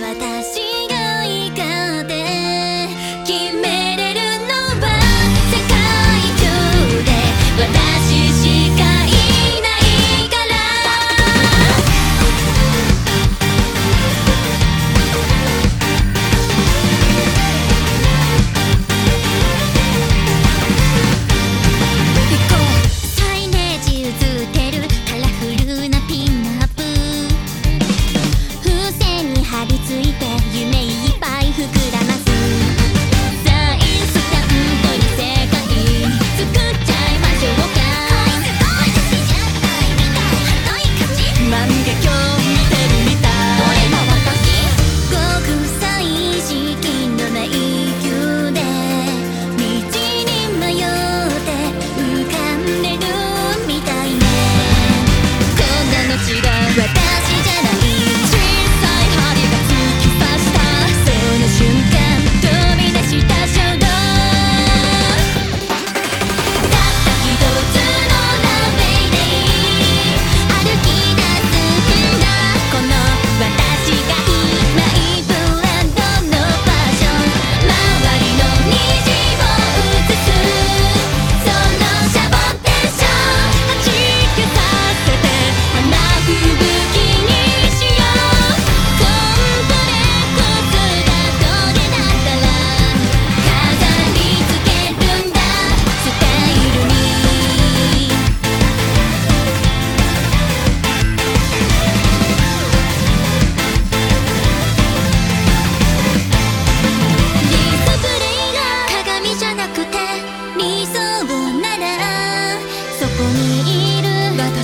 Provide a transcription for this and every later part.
私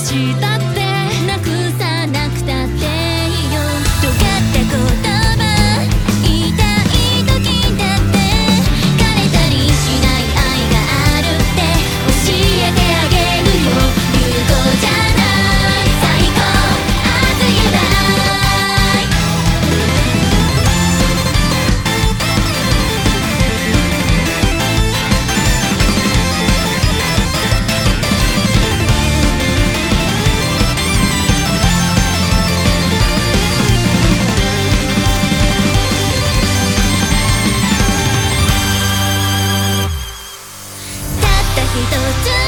したって你的点